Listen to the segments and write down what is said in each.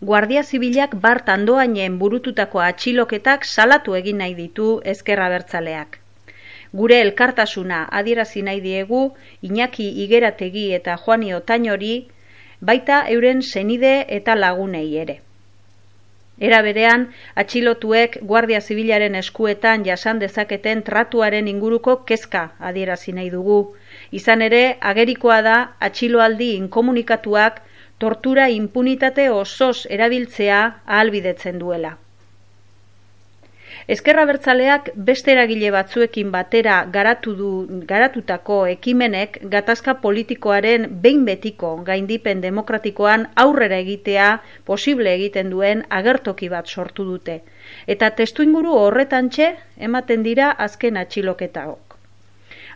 Guardia Zibilak bart andoainen burututako atxiloketak salatu egin nahi ditu ezkerra bertzaleak. Gure elkartasuna adierazi nahi diegu Iñaki Igerategi eta Juani Otainori baita euren senide eta lagunei ere. Era berean, atxilotuek Guardia Zibilaren eskuetan jasan dezaketen tratuaren inguruko kezka adierazi nahi dugu. Izan ere, agerikoa da atxiloaldi inkomunikatuak tortura impunitate osoz erabiltzea ahalbidetzen duela. Ezkerra bertzaleak beste eragile batzuekin batera garatu du, garatutako ekimenek gatazka politikoaren behin betiko gaindipen demokratikoan aurrera egitea posible egiten duen agertoki bat sortu dute. Eta testu inguru horretantxe ematen dira azken atxiloketaok.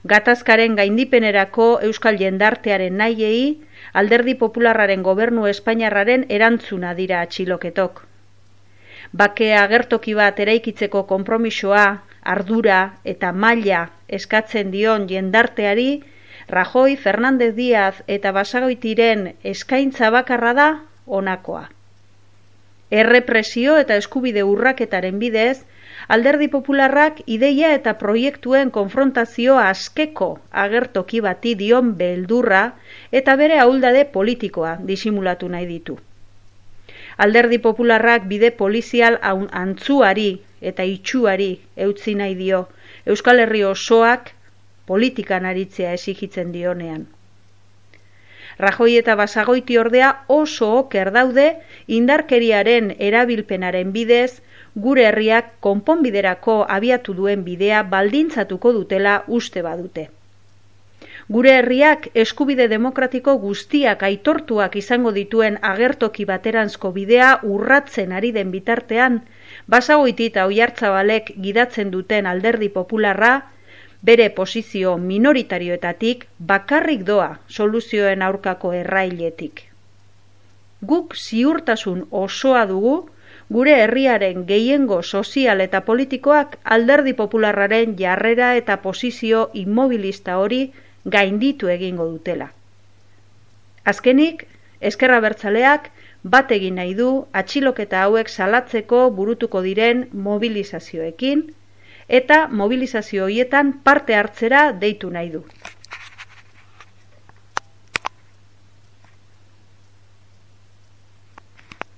Gatazkaren gaindipenerako Euskal Jendartearen nahiei, alderdi popularraren gobernu Espainiarraren erantzuna dira atxiloketok. Bakea agertoki bat eraikitzeko konpromisoa, ardura eta maila eskatzen dion jendarteari, Rajoi, Fernandez Diaz eta Basagoitiren eskaintza bakarra da onakoa. Errepresio eta eskubide urraketaren bidez, alderdi popularrak ideia eta proiektuen konfrontazio askeko agertoki bati dion beldurra eta bere ahuldade politikoa disimulatu nahi ditu. Alderdi popularrak bide polizial antzuari eta itxuari eutzi nahi dio, Euskal Herri osoak politikan aritzea esigitzen dionean. Rajoi eta basagoiti ordea oso oker daude indarkeriaren erabilpenaren bidez gure herriak konponbiderako abiatu duen bidea baldintzatuko dutela uste badute. Gure herriak eskubide demokratiko guztiak aitortuak izango dituen agertoki bateranzko bidea urratzen ari den bitartean, basagoiti eta oiartzabalek gidatzen duten alderdi popularra, bere posizio minoritarioetatik bakarrik doa soluzioen aurkako errailetik. Guk ziurtasun osoa dugu, gure herriaren gehiengo sozial eta politikoak alderdi popularraren jarrera eta posizio immobilista hori gainditu egingo dutela. Azkenik, eskerra bertzaleak bat egin nahi du atxiloketa hauek salatzeko burutuko diren mobilizazioekin eta mobilizazio hoietan parte hartzera deitu nahi du.